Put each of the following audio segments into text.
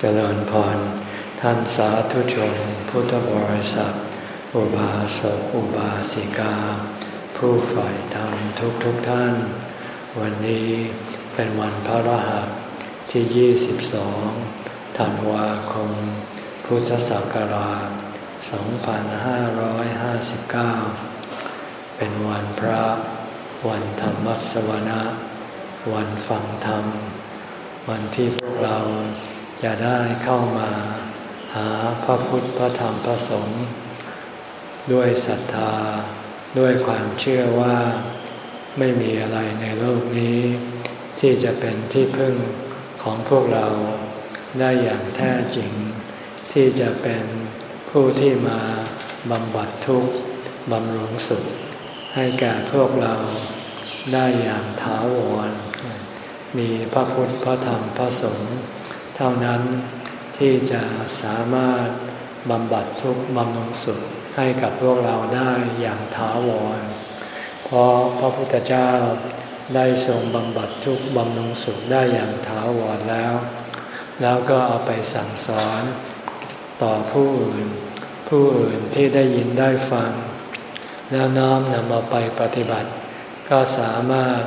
เจริญพร ท่านสาธุชน พุทธบริษัท อุบาสกอุบาสิกา ผู้ฝ่ายธรรมทุกทุกท่าน วันนี้เป็นวันพระรหัสที่ 22 ธันวาคม พุทธศักราช 2559 เป็นวันพระ วันธรรมสวนะ วันฟังธรรม วันที่พวกเรา จะได้เข้ามาหาพระพุทธพระธรรมพระสงฆ์ด้วยศรัทธา ด้วยความเชื่อว่าไม่มีอะไรในโลกนี้ ที่จะเป็นที่พึ่งของพวกเราได้อย่างแท้จริง ที่จะเป็นผู้ที่มาบำบัดทุกข์บำรุงสุข ให้แก่พวกเราได้อย่างถาวร มีพระพุทธพระธรรมพระสงฆ์ เท่านั้นที่จะสามารถบำบัดทุกข์บำรุงสุขให้กับพวกเราได้อย่างถาวร เพราะพระพุทธเจ้าได้ทรงบำบัดทุกข์บำรุงสุขได้อย่างถาวรแล้ว แล้วก็เอาไปสั่งสอนต่อผู้อื่น ผู้อื่นที่ได้ยินได้ฟัง แล้วน้อมนำมาไปปฏิบัติ ก็สามารถ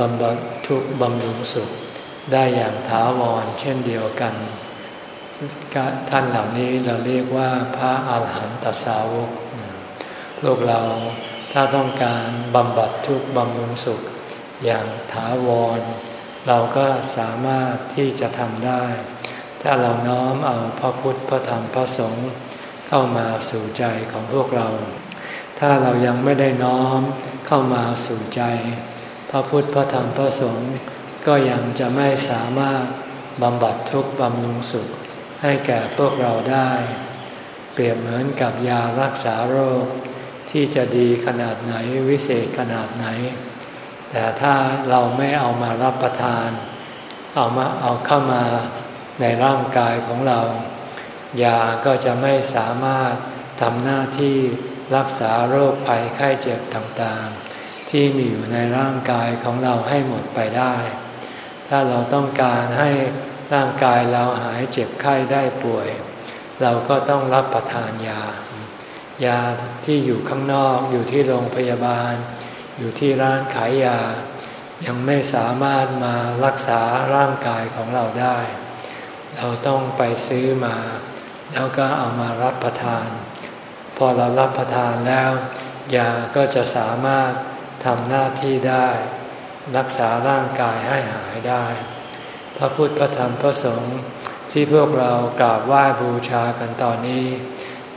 บำบัดทุกข์บำรุงสุข ได้อย่างถาวรเช่นเดียวกัน ท่านเหล่านี้เราเรียกว่าพระอาหารหันตสาวกพวกเราถ้าต้องการบำบัดทุกข์บำรุงสุขอย่างถาวร เราก็สามารถที่จะทำได้ ถ้าเราน้อมเอาพระพุทธพระธรรมพระสงฆ์เข้ามาสู่ใจของพวกเรา ถ้าเรายังไม่ได้น้อมเข้ามาสู่ใจ พระพุทธพระธรรมพระสงฆ์ ก็ยังจะไม่สามารถบำบัดทุกข์บำรุงสุข ให้แก่พวกเราได้ เปรียบเหมือนกับยารักษาโรค ที่จะดีขนาดไหนวิเศษขนาดไหน แต่ถ้าเราไม่เอามารับประทาน เอามาเอาเข้ามาในร่างกายของเรา ยาก็จะไม่สามารถทำหน้าที่รักษาโรคภัยไข้เจ็บต่างๆ ที่มีอยู่ในร่างกายของเราให้หมดไปได้ ถ้าเราต้องการให้ร่างกายเราหายเจ็บไข้ได้ป่วย เราก็ต้องรับประทานยา ยาที่อยู่ข้างนอกอยู่ที่โรงพยาบาล อยู่ที่ร้านขายยา ยังไม่สามารถมารักษาร่างกายของเราได้ เราต้องไปซื้อมา แล้วก็เอามารับประทาน พอเรารับประทานแล้ว ยาก็จะสามารถทำหน้าที่ได้ รักษาร่างกายให้หายได้ พระพุทธพระธรรมพระสงฆ์ที่พวกเรากราบไหว้บูชากันตอนนี้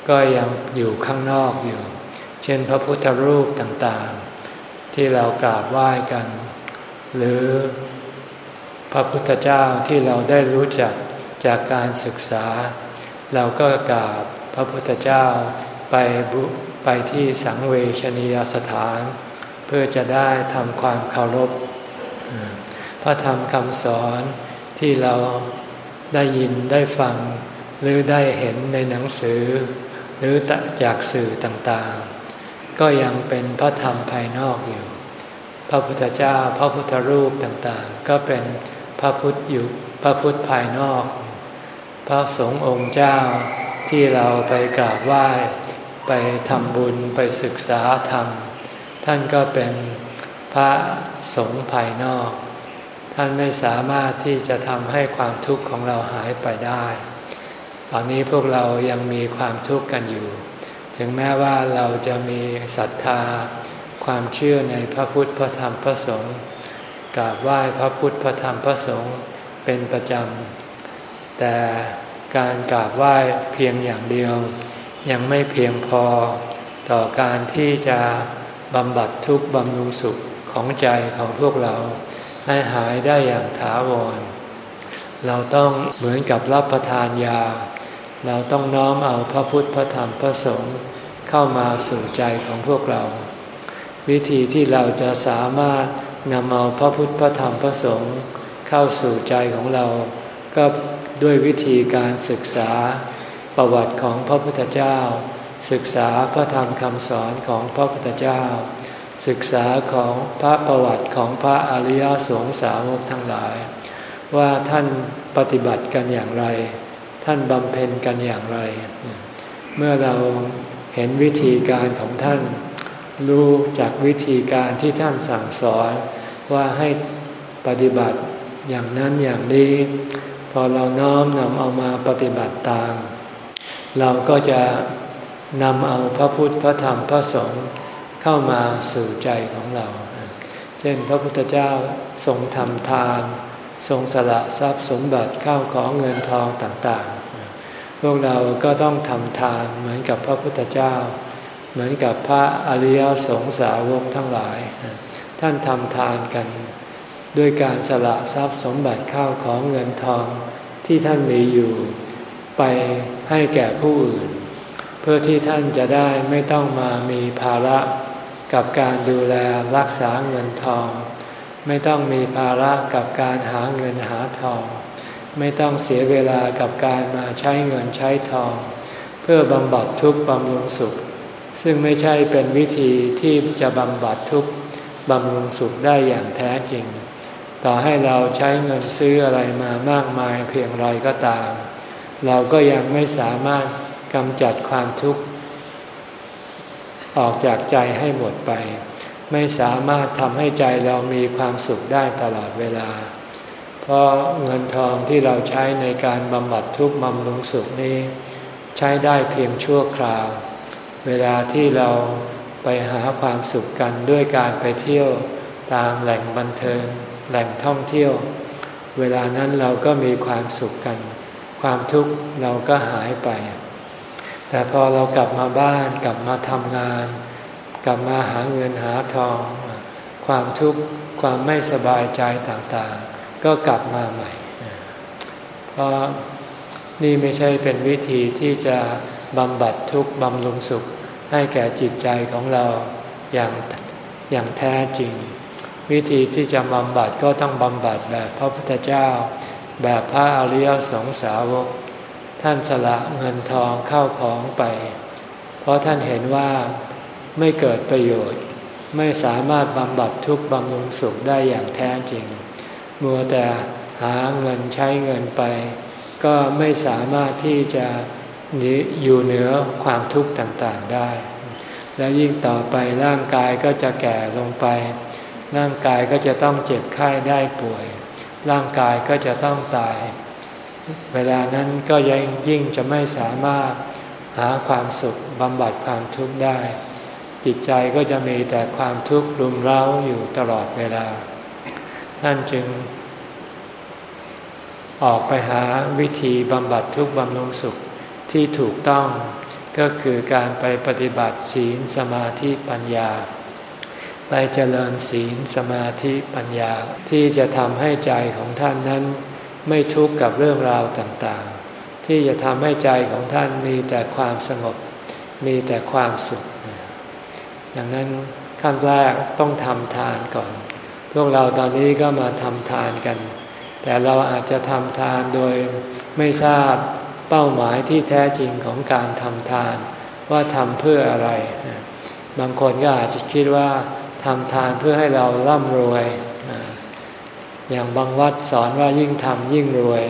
ก็ยังอยู่ข้างนอกอยู่ เช่นพระพุทธรูปต่างๆ ที่เรากราบไหว้กัน หรือพระพุทธเจ้าที่เราได้รู้จักจากการศึกษา เราก็กราบพระพุทธเจ้าไปไปที่สังเวชนียสถาน เพื่อจะได้ทำความเคารพ พระธรรมคำสอนที่เราได้ยินได้ฟัง หรือได้เห็นในหนังสือ หรือจากสื่อต่างๆ ก็ยังเป็นพระธรรมภายนอกอยู่ พระพุทธเจ้าพระพุทธรูปต่างๆ ก็เป็นพระพุทธอยู่พระพุทธภายนอก พระสงฆ์องค์เจ้าที่เราไปกราบไหว้ไปทำบุญไปศึกษาธรรม ท่านก็เป็นพระสงฆ์ภายนอก ท่านไม่สามารถที่จะทำให้ความทุกข์ของเราหายไปได้ ตอนนี้พวกเรายังมีความทุกข์กันอยู่ ถึงแม้ว่าเราจะมีศรัทธา ความเชื่อในพระพุทธพระธรรมพระสงฆ์กราบไหว้พระพุทธพระธรรมพระสงฆ์เป็นประจำ แต่การกราบไหว้เพียงอย่างเดียว ยังไม่เพียงพอต่อการที่จะบำบัดทุกข์บำรุงสุขของใจของพวกเรา ให้หายได้อย่างถาวร เราต้องเหมือนกับรับประทานยา เราต้องน้อมเอาพระพุทธพระธรรมพระสงฆ์เข้ามาสู่ใจของพวกเรา วิธีที่เราจะสามารถนำเอาพระพุทธพระธรรมพระสงฆ์เข้าสู่ใจของเรา ก็ด้วยวิธีการศึกษาประวัติของพระพุทธเจ้า ศึกษาพระธรรมคำสอนของพระพุทธเจ้า ศึกษาของพระประวัติของพระอริยสงสาวกทั้งหลาย ว่าท่านปฏิบัติกันอย่างไร ท่านบำเพ็ญกันอย่างไร เมื่อเราเห็นวิธีการของท่าน รู้จากวิธีการที่ท่านสั่งสอนว่าให้ปฏิบัติอย่างนั้นอย่างนี้ พอเราน้อมนำเอามาปฏิบัติตาม เราก็จะนำเอาพระพุทธพระธรรมพระสงฆ์ เข้ามาสู่ใจของเรา เช่นพระพุทธเจ้าทรงทำทาน ทรงสละทรัพย์สมบัติข้าวของเงินทองต่างๆ พวกเราก็ต้องทำทานเหมือนกับพระพุทธเจ้า เหมือนกับพระอริยสงสาวกทั้งหลาย ท่านทำทานกัน ด้วยการสละทรัพย์สมบัติข้าวของเงินทองที่ท่านมีอยู่ไปให้แก่ผู้อื่น เพื่อที่ท่านจะได้ไม่ต้องมามีภาระ กับการดูแลรักษาเงินทอง ไม่ต้องมีภาระกับการหาเงินหาทอง ไม่ต้องเสียเวลากับการมาใช้เงินใช้ทอง เพื่อบำบัดทุกข์บำรุงสุข ซึ่งไม่ใช่เป็นวิธีที่จะบำบัดทุกข์บำรุงสุขได้อย่างแท้จริง ต่อให้เราใช้เงินซื้ออะไรมามากมายเพียงไรก็ตาม เราก็ยังไม่สามารถกำจัดความทุกข์ ออกจากใจให้หมดไป ไม่สามารถทำให้ใจเรามีความสุขได้ตลอดเวลา เพราะเงินทองที่เราใช้ในการบำบัดทุกข์บำรุงสุขนี้ ใช้ได้เพียงชั่วคราว เวลาที่เราไปหาความสุขกันด้วยการไปเที่ยวตามแหล่งบันเทิง แหล่งท่องเที่ยว เวลานั้นเราก็มีความสุขกัน ความทุกข์เราก็หายไป แต่พอเรากลับมาบ้านกลับมาทำงาน กลับมาหาเงินหาทอง ความทุกข์ความไม่สบายใจต่างๆ ก็กลับมาใหม่ เพราะนี่ไม่ใช่เป็นวิธีที่จะบำบัดทุกข์บำรุงสุขให้แก่จิตใจของเราอย่างอย่างแท้จริง วิธีที่จะบำบัดก็ต้องบำบัดแบบพระพุทธเจ้า แบบพระอริยสงสาวก ท่านสละเงินทองเข้าของไป เพราะท่านเห็นว่าไม่เกิดประโยชน์ ไม่สามารถบำบัดทุกข์บำรุงสุขได้อย่างแท้จริง มัวแต่หาเงินใช้เงินไป ก็ไม่สามารถที่จะอยู่เหนือความทุกข์ต่างๆได้ แล้วยิ่งต่อไปร่างกายก็จะแก่ลงไป ร่างกายก็จะต้องเจ็บไข้ได้ป่วย ร่างกายก็จะต้องตาย เวลานั้นก็ยังยิ่งจะไม่สามารถหาความสุขบำบัดความทุกข์ได้ จิตใจก็จะมีแต่ความทุกข์รุมเร้าอยู่ตลอดเวลา ท่านจึง ออกไปหาวิธีบำบัดทุกข์บำรุงสุขที่ถูกต้องก็คือการไปปฏิบัติศีลสมาธิปัญญา ไปเจริญศีลสมาธิปัญญาที่จะทำให้ใจของท่านนั้น ไม่ทุกข์กับเรื่องราวต่างๆ ที่จะทำให้ใจของท่านมีแต่ความสงบ มีแต่ความสุข ดังนั้นขั้นแรกต้องทำทานก่อน พวกเราตอนนี้ก็มาทำทานกัน แต่เราอาจจะทำทานโดยไม่ทราบเป้าหมายที่แท้จริงของการทำทาน ว่าทำเพื่ออะไร บางคนก็อาจจะคิดว่าทำทานเพื่อให้เราร่ำรวย อย่างบางวัดสอนว่ายิ่งทำยิ่งรวย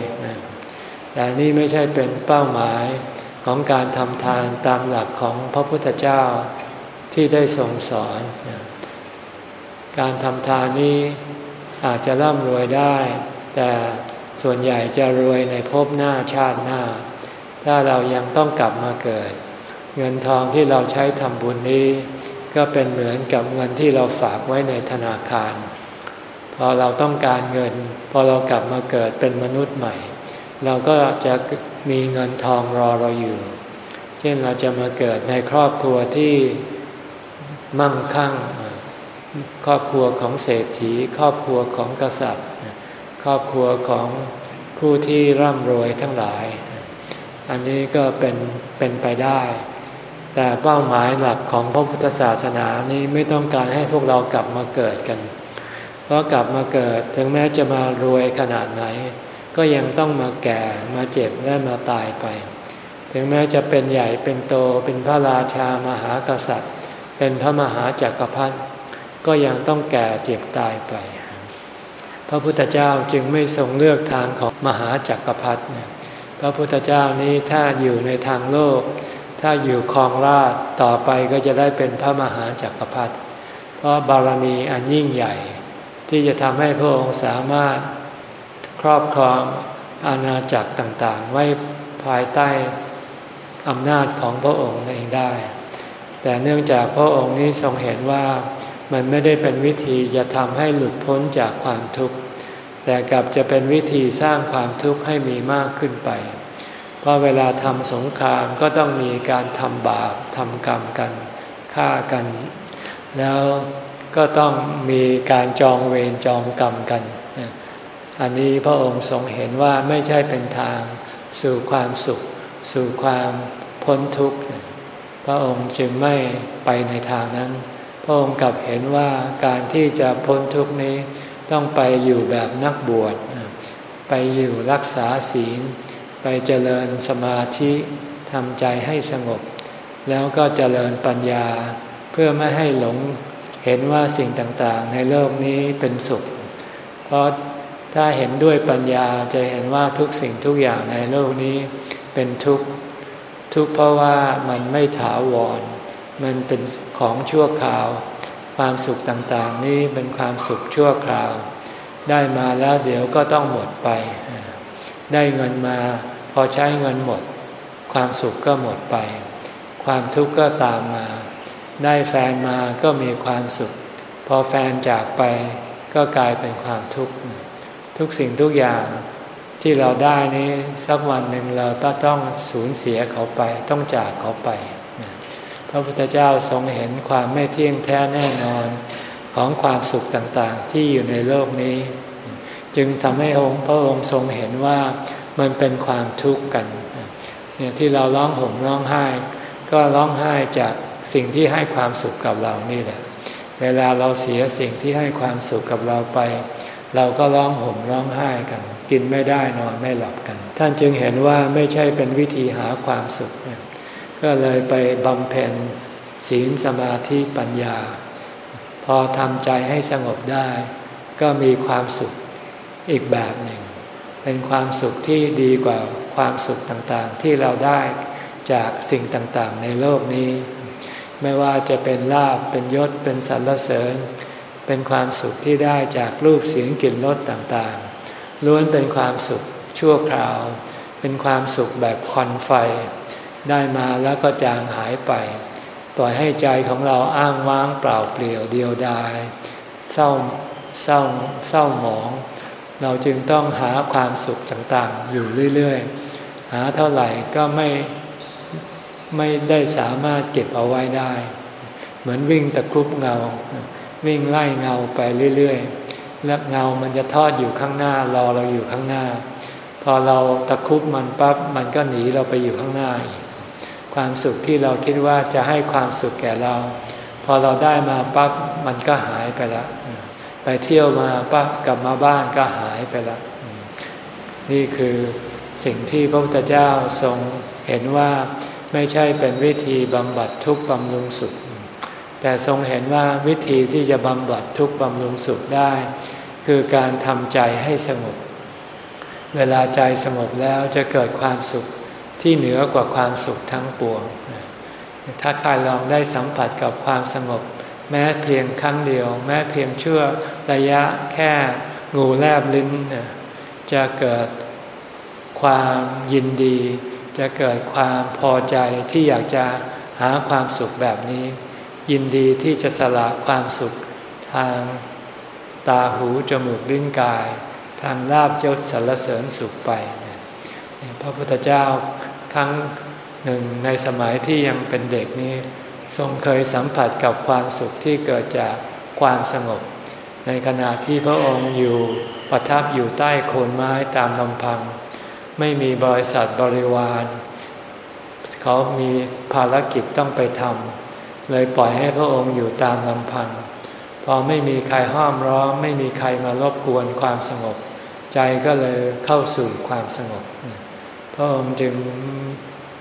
แต่นี่ไม่ใช่เป็นเป้าหมายของการทำทานตามหลักของพระพุทธเจ้าที่ได้ทรงสอน การทำทานนี้อาจจะร่ำรวยได้ แต่ส่วนใหญ่จะรวยในภพหน้าชาติหน้า ถ้าเรายังต้องกลับมาเกิด เงินทองที่เราใช้ทำบุญนี้ ก็เป็นเหมือนกับเงินที่เราฝากไว้ในธนาคาร พอเราต้องการเงิน พอเรากลับมาเกิดเป็นมนุษย์ใหม่ เราก็จะมีเงินทองรอเราอยู่ เช่นเราจะมาเกิดในครอบครัวที่มั่งคั่ง ครอบครัวของเศรษฐี ครอบครัวของกษัตริย์ ครอบครัวของผู้ที่ร่ำรวยทั้งหลาย อันนี้ก็เป็นเป็นไปได้ แต่เป้าหมายหลักของพระพุทธศาสนานี้ไม่ต้องการให้พวกเรากลับมาเกิดกัน เพราะกลับมาเกิดถึงแม้จะมารวยขนาดไหน ก็ยังต้องมาแก่มาเจ็บและมาตายไป ถึงแม้จะเป็นใหญ่เป็นโตเป็นพระราชามหากษัตริย์ เป็นพระมหาจักรพรรดิก็ยังต้องแก่เจ็บตายไป พระพุทธเจ้าจึงไม่ทรงเลือกทางของมหาจักรพรรดิพระพุทธเจ้านี้ถ้าอยู่ในทางโลก ถ้าอยู่คลองราชต่อไปก็จะได้เป็นพระมหาจักรพรรดิเพราะบารมีอันยิ่งใหญ่ ที่จะทำให้พระองค์สามารถครอบครองอาณาจักรต่างๆ ไว้ภายใต้อำนาจของพระองค์เองได้ แต่เนื่องจากพระองค์นี้ทรงเห็นว่ามันไม่ได้เป็นวิธีจะทำให้หลุดพ้นจากความทุกข์ แต่กลับจะเป็นวิธีสร้างความทุกข์ให้มีมากขึ้นไป เพราะเวลาทำสงครามก็ต้องมีการทำบาปทำกรรมกันฆ่ากัน แล้ว ก็ต้องมีการจองเวรจองกรรมกัน อันนี้พระองค์ทรงเห็นว่าไม่ใช่เป็นทางสู่ความสุข สู่ความพ้นทุกข์ พระองค์จึงไม่ไปในทางนั้น พระองค์กลับเห็นว่าการที่จะพ้นทุกข์นี้ต้องไปอยู่แบบนักบวช ไปอยู่รักษาศีล ไปเจริญสมาธิทำใจให้สงบ แล้วก็เจริญปัญญาเพื่อไม่ให้หลง เห็นว่าสิ่งต่างๆ ในโลกนี้เป็นสุข เพราะถ้าเห็นด้วยปัญญาจะเห็นว่าทุกสิ่งทุกอย่างในโลกนี้เป็นทุกข์ทุกข์เพราะว่ามันไม่ถาวร มันเป็นของชั่วคราว ความสุขต่างๆ นี่เป็นความสุขชั่วคราว ได้มาแล้วเดี๋ยวก็ต้องหมดไป ได้เงินมาพอใช้เงินหมด ความสุขก็หมดไป ความทุกข์ก็ตามมา ได้แฟนมาก็มีความสุข พอแฟนจากไปก็กลายเป็นความทุกข์ ทุกสิ่งทุกอย่างที่เราได้นี้สักวันหนึ่งเราต้องสูญเสียเขาไปต้องจากเขาไป พระพุทธเจ้าทรงเห็นความไม่เที่ยงแท้แน่นอนของความสุขต่างๆ ที่อยู่ในโลกนี้ จึงทำให้องค์พระองค์ทรงเห็นว่ามันเป็นความทุกข์กันเนี่ยที่เราร้องห่มร้องไห้ ก็ร้องไห้จาก สิ่งที่ให้ความสุขกับเรานี่แหละ เวลาเราเสียสิ่งที่ให้ความสุขกับเราไป เราก็ร้องห่มร้องไห้กัน กินไม่ได้นอนไม่หลับกัน ท่านจึงเห็นว่าไม่ใช่เป็นวิธีหาความสุข ก็เลยไปบำเพ็ญศีลสมาธิปัญญา พอทำใจให้สงบได้ ก็มีความสุขอีกแบบหนึ่ง เป็นความสุขที่ดีกว่าความสุขต่างๆ ที่เราได้จากสิ่งต่างๆ ในโลกนี้ ไม่ว่าจะเป็นลาบเป็นยศเป็นสรรเสริญ เป็นความสุขที่ได้จากรูปเสียงกลิ่นรสต่างๆ ล้วนเป็นความสุขชั่วคราว เป็นความสุขแบบควันไฟ ได้มาแล้วก็จางหายไป ปล่อยให้ใจของเราอ้างว้างเปล่าเปลี่ยวเดียวดายเศร้าเศร้าเศร้าหมอง เราจึงต้องหาความสุขต่างๆ อยู่เรื่อยๆ หาเท่าไหร่ก็ไม่ ไม่ได้สามารถเก็บเอาไว้ได้ เหมือนวิ่งตะครุบเงา วิ่งไล่เงาไปเรื่อยๆแล้วเงามันจะทอดอยู่ข้างหน้ารอเราอยู่ข้างหน้า พอเราตะครุบมันปั๊บมันก็หนีเราไปอยู่ข้างหน้าอีกความสุขที่เราคิดว่าจะให้ความสุขแก่เรา พอเราได้มาปั๊บมันก็หายไปล้วไปเที่ยวมาปั๊บกลับมาบ้านก็หายไปล้วนี่คือสิ่งที่พระพุทธเจ้าทรงเห็นว่า ไม่ใช่เป็นวิธีบำบัดทุกข์บำรุงสุข แต่ทรงเห็นว่าวิธีที่จะบำบัดทุกข์บำรุงสุขได้ คือการทำใจให้สงบ เวลาใจสงบแล้วจะเกิดความสุขที่เหนือกว่าความสุขทั้งปวง ถ้าใครลองได้สัมผัสกับความสงบ แม้เพียงครั้งเดียว แม้เพียงชั่วระยะแค่งูแลบลิ้น จะเกิดความยินดี จะเกิดความพอใจที่อยากจะหาความสุขแบบนี้ ยินดีที่จะสละความสุขทางตาหูจมูกลิ้นกาย ทางลาบยศสรรเสริญสุขไป พระพุทธเจ้าครั้งหนึ่งในสมัยที่ยังเป็นเด็กนี้ ทรงเคยสัมผัสกับความสุขที่เกิดจากความสงบ ในขณะที่พระองค์อยู่ประทับอยู่ใต้โคนไม้ตามลำพัง ไม่มีบริษัทบริวาร เขามีภารกิจต้องไปทำเลยปล่อยให้พระองค์อยู่ตามลำพัง พอไม่มีใครห้ามร้องไม่มีใครมารบกวนความสงบ ใจก็เลยเข้าสู่ความสงบ พระองค์จึง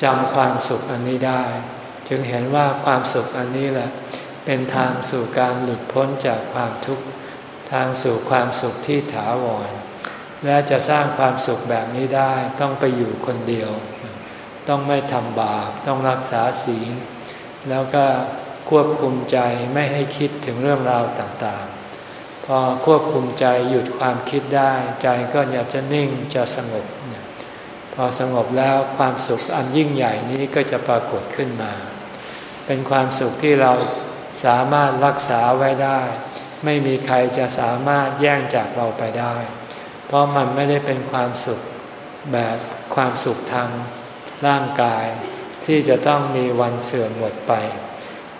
จำความสุขอันนี้ได้ จึงเห็นว่าความสุขอันนี้แหละ เป็นทางสู่การหลุดพ้นจากความทุกข์ ทางสู่ความสุขที่ถาวร และจะสร้างความสุขแบบนี้ได้ต้องไปอยู่คนเดียว ต้องไม่ทำบาปต้องรักษาศีลแล้วก็ควบคุมใจไม่ให้คิดถึงเรื่องราวต่างๆ พอควบคุมใจหยุดความคิดได้ ใจก็อยากจะนิ่งจะสงบ พอสงบแล้วความสุขอันยิ่งใหญ่นี้ก็จะปรากฏขึ้นมา เป็นความสุขที่เราสามารถรักษาไว้ได้ ไม่มีใครจะสามารถแย่งจากเราไปได้ เพราะมันไม่ได้เป็นความสุขแบบความสุขทางร่างกาย ที่จะต้องมีวันเสื่อมหมดไป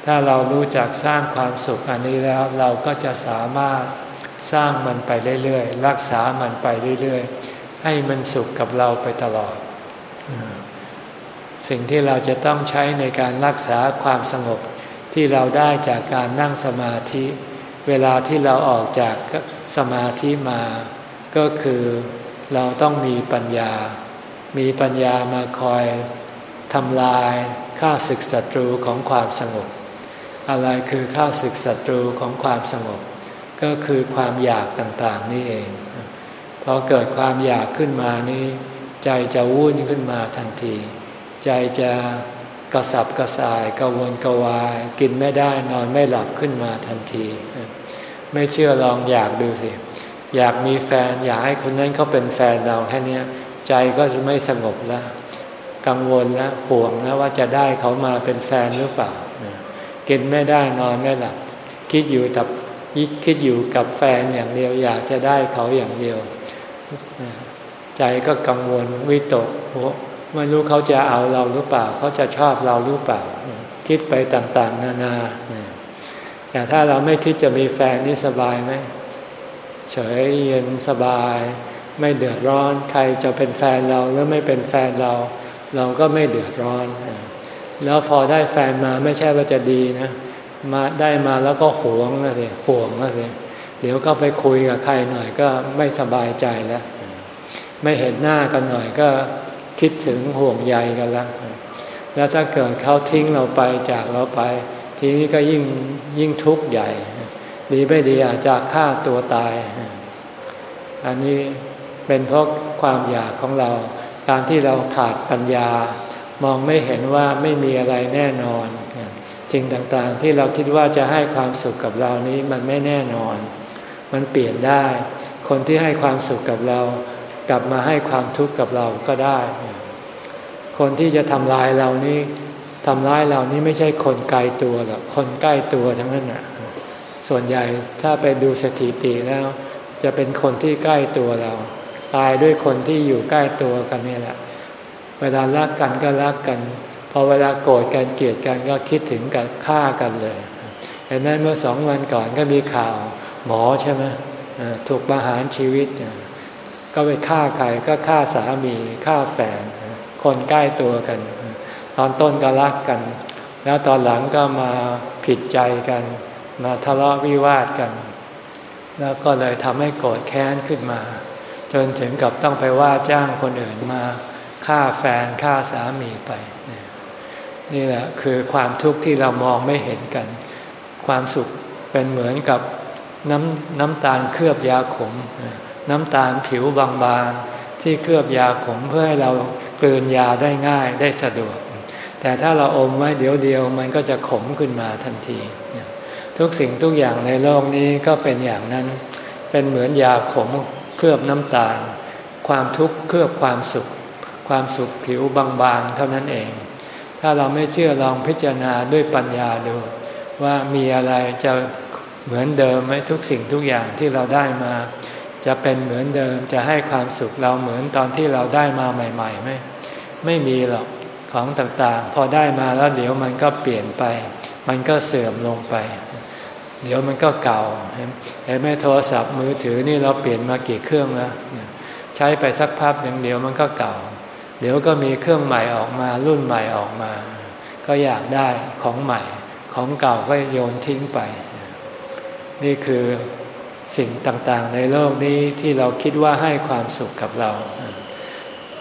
ถ้าเรารู้จักสร้างความสุขอันนี้แล้วเราก็จะสามารถสร้างมันไปเรื่อยๆ รักษามันไปเรื่อยๆ ให้มันสุขกับเราไปตลอด สิ่งที่เราจะต้องใช้ในการรักษาความสงบที่เราได้จากการนั่งสมาธิ เวลาที่เราออกจากสมาธิมา ก็คือเราต้องมีปัญญา มีปัญญามาคอยทำลายข้าศึกศัตรูของความสงบ อะไรคือข้าศึกศัตรูของความสงบ ก็คือความอยากต่างๆนี่เอง พอเกิดความอยากขึ้นมานี้ ใจจะวุ่นขึ้นมาทันที ใจจะกระสับกระส่ายกระวนกระวาย กินไม่ได้นอนไม่หลับขึ้นมาทันที ไม่เชื่อลองอยากดูสิ อยากมีแฟน อยากให้คนนั้นเขาเป็นแฟนเราแค่นี้ใจก็จะไม่สงบแล้ว กังวลแล้วห่วงแล้วว่าจะได้เขามาเป็นแฟนหรือเปล่ากินไม่ได้นอนไม่หลับคิดอยู่กับคิดอยู่กับแฟนอย่างเดียว อยากจะได้เขาอย่างเดียว ใจก็กังวลวิตกไม่รู้เขาจะเอาเราหรือเปล่า เขาจะชอบเราหรือเปล่า คิดไปต่าง ๆ นานาแต่ถ้าเราไม่คิดจะมีแฟนนี่สบายไหม เฉยเย็นสบาย ไม่เดือดร้อนใครจะเป็นแฟนเราหรือไม่เป็นแฟนเรา เราก็ไม่เดือดร้อน แล้วพอได้แฟนมาไม่ใช่ว่าจะดีนะมาได้มาแล้วก็หวงนะสิห่วงนะสิเดี๋ยวก็ไปคุยกับใครหน่อยก็ไม่สบายใจแล้ว ไม่เห็นหน้ากันหน่อยก็คิดถึงห่วงใยกันแล้วแล้วถ้าเกิดเขาทิ้งเราไปจากเราไป ทีนี้ก็ยิ่งยิ่งทุกข์ใหญ่ ดีไม่ดีอาจจะฆ่าตัวตาย อันนี้เป็นเพราะความอยากของเรา การที่เราขาดปัญญา มองไม่เห็นว่าไม่มีอะไรแน่นอน สิ่งต่างๆที่เราคิดว่าจะให้ความสุขกับเรานี้มันไม่แน่นอน มันเปลี่ยนได้ คนที่ให้ความสุขกับเรา กลับมาให้ความทุกข์กับเราก็ได้ คนที่จะทำลายเรานี้ทำร้ายเรานี้ไม่ใช่คนไกลตัวหรอกคนใกล้ตัวทั้งนั้นน่ะ ส่วนใหญ่ถ้าไปดูสถิติแล้ว จะเป็นคนที่ใกล้ตัวเรา ตายด้วยคนที่อยู่ใกล้ตัวกันนี่แหละ เวลารักกันก็รักกัน พอเวลาโกรธกันเกลียดกันก็คิดถึงกันฆ่ากันเลยเห็นไหมเมื่อสองวันก่อนก็มีข่าวหมอใช่ไหมถูกประหารชีวิต ก็ไปฆ่าใครก็ฆ่าสามีฆ่าแฟน คนใกล้ตัวกัน ตอนต้นก็รักกัน แล้วตอนหลังก็มาผิดใจกัน มาทะเลาะวิวาทกัน แล้วก็เลยทำให้โกรธแค้นขึ้นมา จนถึงกับต้องไปว่าจ้างคนอื่นมาฆ่าแฟนฆ่าสามีไป นี่แหละคือความทุกข์ที่เรามองไม่เห็นกัน ความสุขเป็นเหมือนกับน้ำน้ำตาลเคลือบยาขม น้ำตาลผิวบางๆ ที่เคลือบยาขมเพื่อให้เรากลืนยาได้ง่ายได้สะดวก แต่ถ้าเราอมไว้เดี๋ยวเดียวมันก็จะขมขึ้นมาทันที ทุกสิ่งทุกอย่างในโลกนี้ก็เป็นอย่างนั้น เป็นเหมือนยาขมเคลือบน้ำตาล ความทุกข์เคลือบความสุข ความสุขผิวบางๆเท่านั้นเอง ถ้าเราไม่เชื่อลองพิจารณาด้วยปัญญาดู ว่ามีอะไรจะเหมือนเดิมไหมทุกสิ่งทุกอย่างที่เราได้มา จะเป็นเหมือนเดิมจะให้ความสุขเราเหมือนตอนที่เราได้มาใหม่ๆไหมไม่มีหรอกของต่างๆ พอได้มาแล้วเดี๋ยวมันก็เปลี่ยนไป มันก็เสื่อมลงไป เดี๋ยวมันก็เก่าเห็นไหมโทรศัพท์มือถือนี่เราเปลี่ยนมากี่เครื่องแล้วใช้ไปสักพักหนึ่งเดี๋ยวมันก็เก่า เดี๋ยวก็มีเครื่องใหม่ออกมารุ่นใหม่ออกมา ก็อยากได้ของใหม่ ของเก่าก็โยนทิ้งไป นี่คือสิ่งต่างๆ ในโลกนี้ที่เราคิดว่าให้ความสุขกับเรา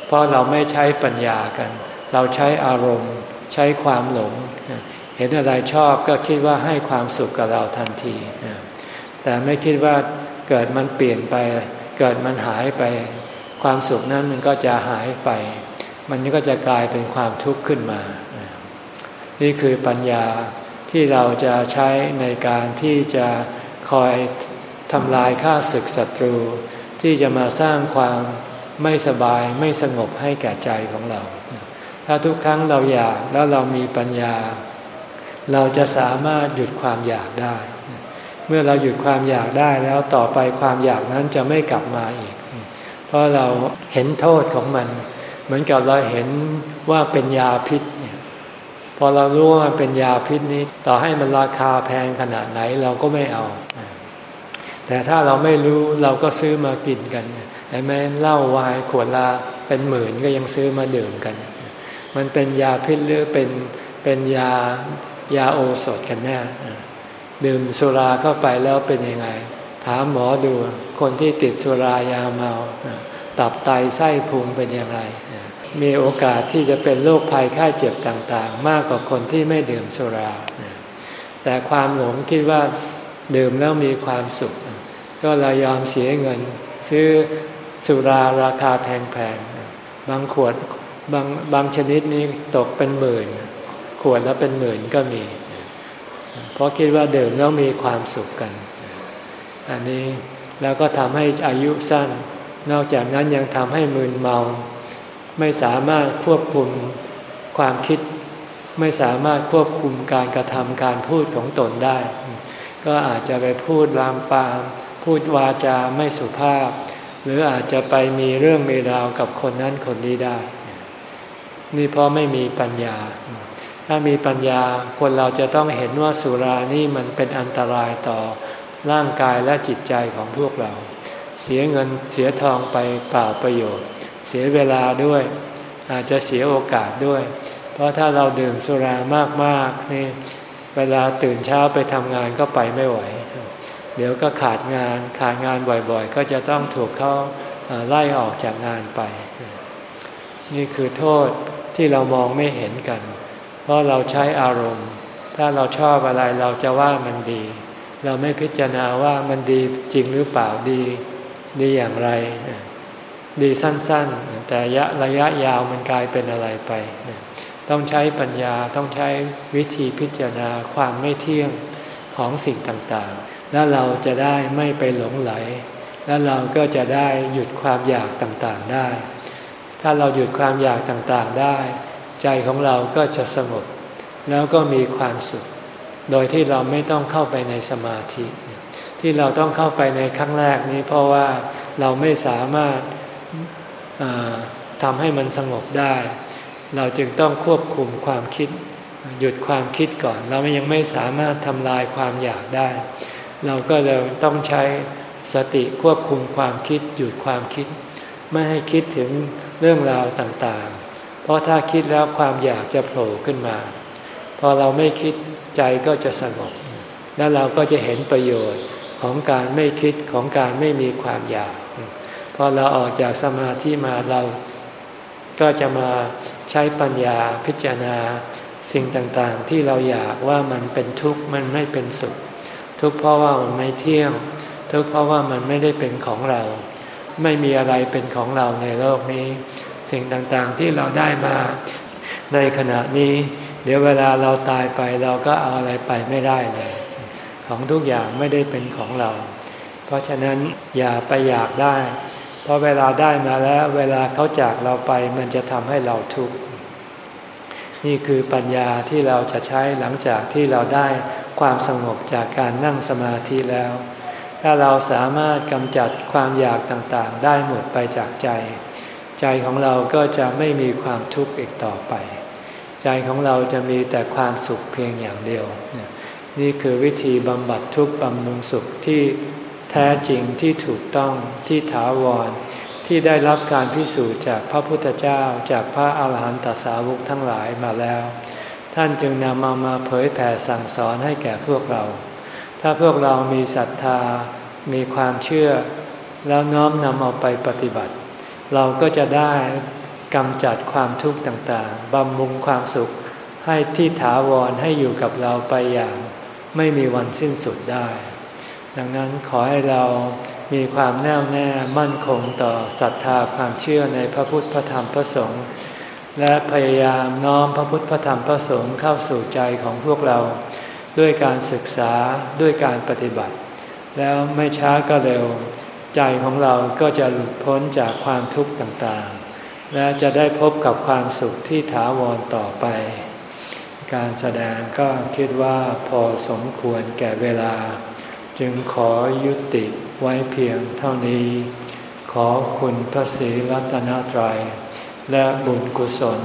เพราะเราไม่ใช้ปัญญากัน เราใช้อารมณ์ ใช้ความหลง เห็นอะไรชอบก็คิดว่าให้ความสุขกับเราทันที แต่ไม่คิดว่าเกิดมันเปลี่ยนไป เกิดมันหายไป ความสุขนั้นมันก็จะหายไป มันก็จะกลายเป็นความทุกข์ขึ้นมา นี่คือปัญญาที่เราจะใช้ในการที่จะคอยทำลายข้าศึกศัตรู ที่จะมาสร้างความไม่สบายไม่สงบให้แก่ใจของเรา ถ้าทุกครั้งเราอยากแล้วเรามีปัญญา เราจะสามารถหยุดความอยากได้ เมื่อเราหยุดความอยากได้แล้วต่อไปความอยากนั้นจะไม่กลับมาอีก เพราะเราเห็นโทษของมัน เหมือนกับเราเห็นว่าเป็นยาพิษพอเรารู้ว่ามันเป็นยาพิษนี้ ต่อให้มันราคาแพงขนาดไหนเราก็ไม่เอา แต่ถ้าเราไม่รู้เราก็ซื้อมากินกันเห็นไหมเหล้าวายขวดละเป็นหมื่นก็ยังซื้อมาดื่มกัน มันเป็นยาพิษหรือเป็นเป็นยา ยาโอสถกันแน่ดื่มสุราเข้าไปแล้วเป็นยังไง ถามหมอดูคนที่ติดสุรายาเมา ตับไตไส้พุงเป็นอย่างไร มีโอกาสที่จะเป็นโรคภัยไข้เจ็บต่างๆ มากกว่าคนที่ไม่ดื่มสุรา แต่ความหลงคิดว่าดื่มแล้วมีความสุข ก็เลยยอมเสียเงิน ซื้อสุราราคาแพงๆ บางขวดบางบางชนิดนี้ตกเป็นหมื่น ขวดแล้วเป็นหมื่นก็มี เพราะคิดว่าดื่มแล้วมีความสุขกัน อันนี้แล้วก็ทำให้อายุสั้น นอกจากนั้นยังทำให้มึนเมา ไม่สามารถควบคุมความคิด ไม่สามารถควบคุมการกระทำการพูดของตนได้ ก็อาจจะไปพูดลามปาม พูดวาจาไม่สุภาพ หรืออาจจะไปมีเรื่องมีราวกับคนนั้นคนนี้ได้ นี่เพราะไม่มีปัญญา ถ้ามีปัญญาคนเราจะต้องเห็นว่าสุรานี่มันเป็นอันตรายต่อร่างกายและจิตใจของพวกเรา เสียเงินเสียทองไปเปล่าประโยชน์ เสียเวลาด้วย อาจจะเสียโอกาสด้วย เพราะถ้าเราดื่มสุรามากๆนี่เวลาตื่นเช้าไปทำงานก็ไปไม่ไหว เดี๋ยวก็ขาดงานขาดงานบ่อยๆ ก็จะต้องถูกเขาไล่ออกจากงานไป นี่คือโทษที่เรามองไม่เห็นกัน เพราะเราใช้อารมณ์ ถ้าเราชอบอะไรเราจะว่ามันดี เราไม่พิจารณาว่ามันดีจริงหรือเปล่าดีดีอย่างไร ดีสั้นๆ แต่ระยะยาวมันกลายเป็นอะไรไป ต้องใช้ปัญญาต้องใช้วิธีพิจารณาความไม่เที่ยงของสิ่งต่างๆ แล้วเราจะได้ไม่ไปหลงไหล แล้วเราก็จะได้หยุดความอยากต่างๆได้ ถ้าเราหยุดความอยากต่างๆได้ ใจของเราก็จะสงบ แล้วก็มีความสุข โดยที่เราไม่ต้องเข้าไปในสมาธิ ที่เราต้องเข้าไปในครั้งแรกนี้เพราะว่าเราไม่สามารถทำให้มันสงบได้ เราจึงต้องควบคุมความคิด หยุดความคิดก่อน เรายังไม่สามารถทำลายความอยากได้ เราก็เลยต้องใช้สติควบคุมความคิด หยุดความคิด ไม่ให้คิดถึงเรื่องราวต่าง เพราะถ้าคิดแล้วความอยากจะโผล่ขึ้นมา พอเราไม่คิดใจก็จะสงบ แล้วเราก็จะเห็นประโยชน์ของการไม่คิดของการไม่มีความอยาก พอเราออกจากสมาธิมาเราก็จะมาใช้ปัญญาพิจารณาสิ่งต่างๆ ที่เราอยากว่ามันเป็นทุกข์มันไม่เป็นสุข ทุกข์เพราะว่ามันไม่เที่ยง ทุกข์เพราะว่ามันไม่ได้เป็นของเรา ไม่มีอะไรเป็นของเราในโลกนี้ สิ่งต่างๆที่เราได้มาในขณะนี้ เดี๋ยวเวลาเราตายไปเราก็เอาอะไรไปไม่ได้เลย ของทุกอย่างไม่ได้เป็นของเรา เพราะฉะนั้นอย่าไปอยากได้พราะเวลาได้มาแล้ว เวลาเขาจากเราไปมันจะทำให้เราทุกข์นี่คือปัญญาที่เราจะใช้หลังจากที่เราได้ความสงบจากการนั่งสมาธิแล้ว ถ้าเราสามารถกำจัดความอยากต่างๆ ได้หมดไปจากใจ ใจของเราก็จะไม่มีความทุกข์อีกต่อไป ใจของเราจะมีแต่ความสุขเพียงอย่างเดียว นี่คือวิธีบำบัดทุกข์บำรุงสุขที่แท้จริงที่ถูกต้องที่ถาวร ที่ได้รับการพิสูจน์จากพระพุทธเจ้าจากพระอาหารหันตสาวกทั้งหลายมาแล้ว ท่านจึงนำมามาเผยแผ่สั่งสอนให้แก่พวกเรา ถ้าพวกเรามีศรัทธามีความเชื่อแล้วน้อมนำเอาไปปฏิบัติ เราก็จะได้กำจัดความทุกข์ต่างๆบำรุงความสุขให้ที่ถาวรให้อยู่กับเราไปอย่างไม่มีวันสิ้นสุดได้ ดังนั้นขอให้เรามีความแน่วแน่มั่นคงต่อศรัทธาความเชื่อในพระพุทธพระธรรมพระสงฆ์และพยายามน้อมพระพุทธพระธรรมพระสงฆ์เข้าสู่ใจของพวกเรา ด้วยการศึกษาด้วยการปฏิบัติ แล้วไม่ช้าก็เร็ว ใจของเราก็จะหลุดพ้นจากความทุกข์ต่างๆ และจะได้พบกับความสุขที่ถาวรต่อไป การแสดงก็คิดว่าพอสมควรแก่เวลา จึงขอยุติไว้เพียงเท่านี้ ขอคุณพระศรีรัตนตรัย และบุญกุศล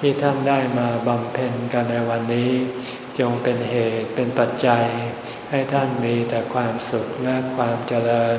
ที่ท่านได้มาบำเพ็ญกันในวันนี้ จงเป็นเหตุเป็นปัจจัย ให้ท่านมีแต่ความสุขและความเจริญ